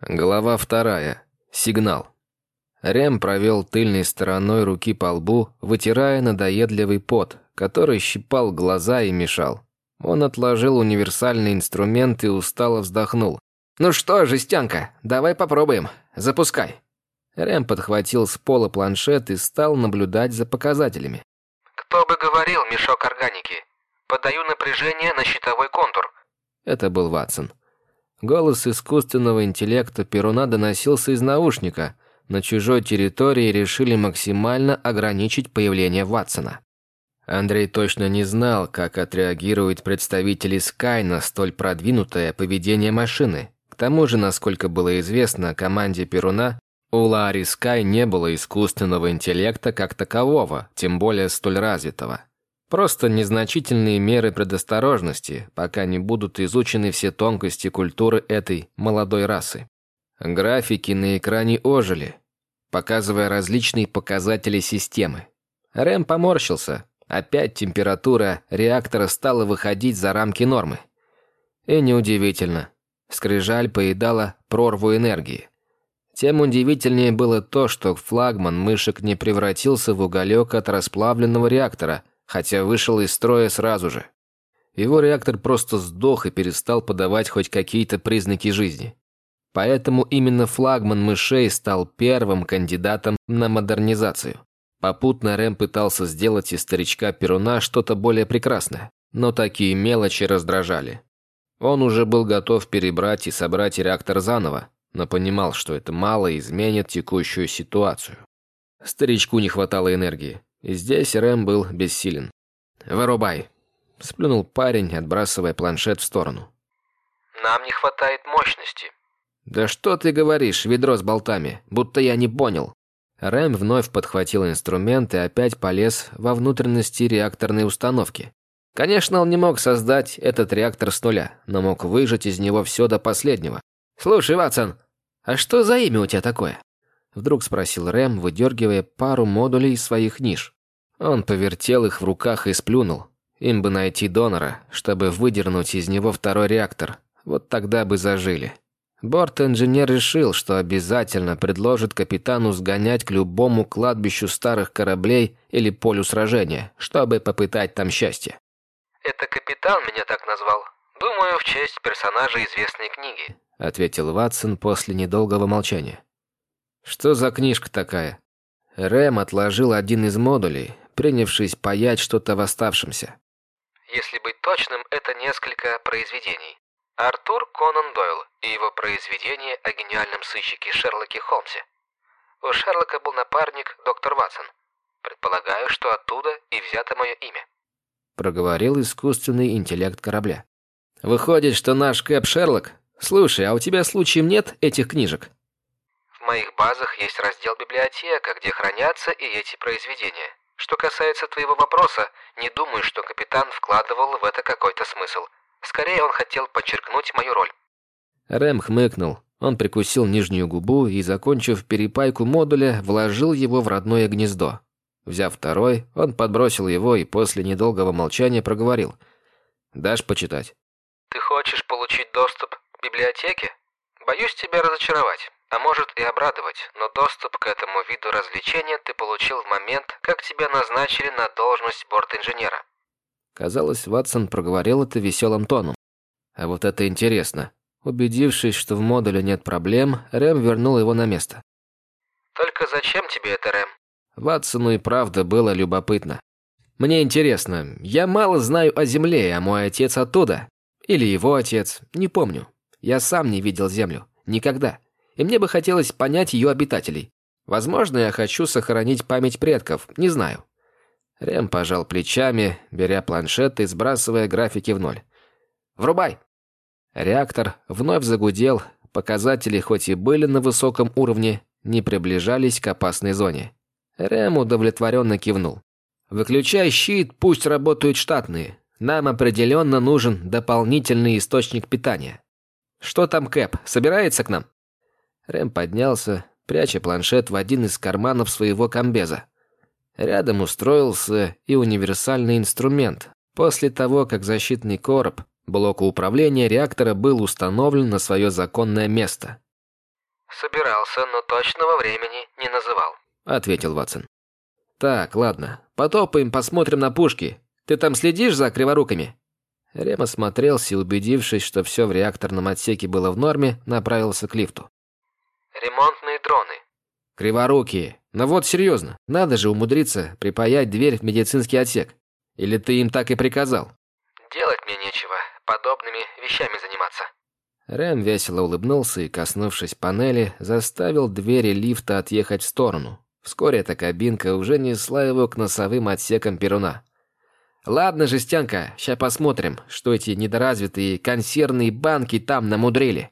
Глава вторая. Сигнал. Рем провел тыльной стороной руки по лбу, вытирая надоедливый пот, который щипал глаза и мешал. Он отложил универсальный инструмент и устало вздохнул. «Ну что, жестянка, давай попробуем. Запускай». Рэм подхватил с пола планшет и стал наблюдать за показателями. «Кто бы говорил, мешок органики. Подаю напряжение на щитовой контур». Это был Ватсон. Голос искусственного интеллекта Перуна доносился из наушника. На чужой территории решили максимально ограничить появление Ватсона. Андрей точно не знал, как отреагируют представители Sky на столь продвинутое поведение машины. К тому же, насколько было известно команде Перуна, у Ларри Скай не было искусственного интеллекта как такового, тем более столь развитого. Просто незначительные меры предосторожности, пока не будут изучены все тонкости культуры этой молодой расы. Графики на экране ожили, показывая различные показатели системы. Рэм поморщился. Опять температура реактора стала выходить за рамки нормы. И неудивительно. Скрижаль поедала прорву энергии. Тем удивительнее было то, что флагман мышек не превратился в уголек от расплавленного реактора – хотя вышел из строя сразу же. Его реактор просто сдох и перестал подавать хоть какие-то признаки жизни. Поэтому именно флагман мышей стал первым кандидатом на модернизацию. Попутно Рэм пытался сделать из старичка Перуна что-то более прекрасное, но такие мелочи раздражали. Он уже был готов перебрать и собрать реактор заново, но понимал, что это мало изменит текущую ситуацию. Старичку не хватало энергии. Здесь Рэм был бессилен. «Вырубай!» – сплюнул парень, отбрасывая планшет в сторону. «Нам не хватает мощности». «Да что ты говоришь, ведро с болтами, будто я не понял». Рэм вновь подхватил инструмент и опять полез во внутренности реакторной установки. Конечно, он не мог создать этот реактор с нуля, но мог выжать из него все до последнего. «Слушай, Ватсон, а что за имя у тебя такое?» Вдруг спросил Рэм, выдергивая пару модулей из своих ниш. Он повертел их в руках и сплюнул. Им бы найти донора, чтобы выдернуть из него второй реактор. Вот тогда бы зажили. Борт-инженер решил, что обязательно предложит капитану сгонять к любому кладбищу старых кораблей или полю сражения, чтобы попытать там счастье. «Это капитан меня так назвал. Думаю, в честь персонажа известной книги», — ответил Ватсон после недолгого молчания. «Что за книжка такая?» Рэм отложил один из модулей, принявшись паять что-то в оставшемся. Если быть точным, это несколько произведений. Артур Конан Дойл и его произведение о гениальном сыщике Шерлоке Холмсе. У Шерлока был напарник доктор Ватсон. Предполагаю, что оттуда и взято мое имя. Проговорил искусственный интеллект корабля. Выходит, что наш Кэп Шерлок? Слушай, а у тебя случаем нет этих книжек? В моих базах есть раздел библиотека, где хранятся и эти произведения. Что касается твоего вопроса, не думаю, что капитан вкладывал в это какой-то смысл. Скорее, он хотел подчеркнуть мою роль. Рэм хмыкнул. Он прикусил нижнюю губу и, закончив перепайку модуля, вложил его в родное гнездо. Взяв второй, он подбросил его и после недолгого молчания проговорил. «Дашь почитать?» «Ты хочешь получить доступ к библиотеке? Боюсь тебя разочаровать а может и обрадовать, но доступ к этому виду развлечения ты получил в момент, как тебя назначили на должность борт-инженера. Казалось, Ватсон проговорил это веселым тоном. А вот это интересно. Убедившись, что в модуле нет проблем, Рэм вернул его на место. «Только зачем тебе это, Рэм?» Ватсону и правда было любопытно. «Мне интересно, я мало знаю о Земле, а мой отец оттуда. Или его отец, не помню. Я сам не видел Землю. Никогда и мне бы хотелось понять ее обитателей. Возможно, я хочу сохранить память предков, не знаю». Рем пожал плечами, беря планшет и сбрасывая графики в ноль. «Врубай!» Реактор вновь загудел, показатели хоть и были на высоком уровне, не приближались к опасной зоне. Рэм удовлетворенно кивнул. «Выключай щит, пусть работают штатные. Нам определенно нужен дополнительный источник питания. Что там Кэп, собирается к нам?» Рэм поднялся, пряча планшет в один из карманов своего комбеза. Рядом устроился и универсальный инструмент. После того, как защитный короб блока управления реактора был установлен на свое законное место. «Собирался, но точного времени не называл», — ответил Ватсон. «Так, ладно. Потопаем, посмотрим на пушки. Ты там следишь за криворуками?» Рем осмотрелся и, убедившись, что все в реакторном отсеке было в норме, направился к лифту. «Ремонтные дроны». «Криворукие. Но ну вот серьезно, надо же умудриться припаять дверь в медицинский отсек. Или ты им так и приказал?» «Делать мне нечего. Подобными вещами заниматься». Рэм весело улыбнулся и, коснувшись панели, заставил двери лифта отъехать в сторону. Вскоре эта кабинка уже несла его к носовым отсекам Перуна. «Ладно, жестянка, сейчас посмотрим, что эти недоразвитые консервные банки там намудрили».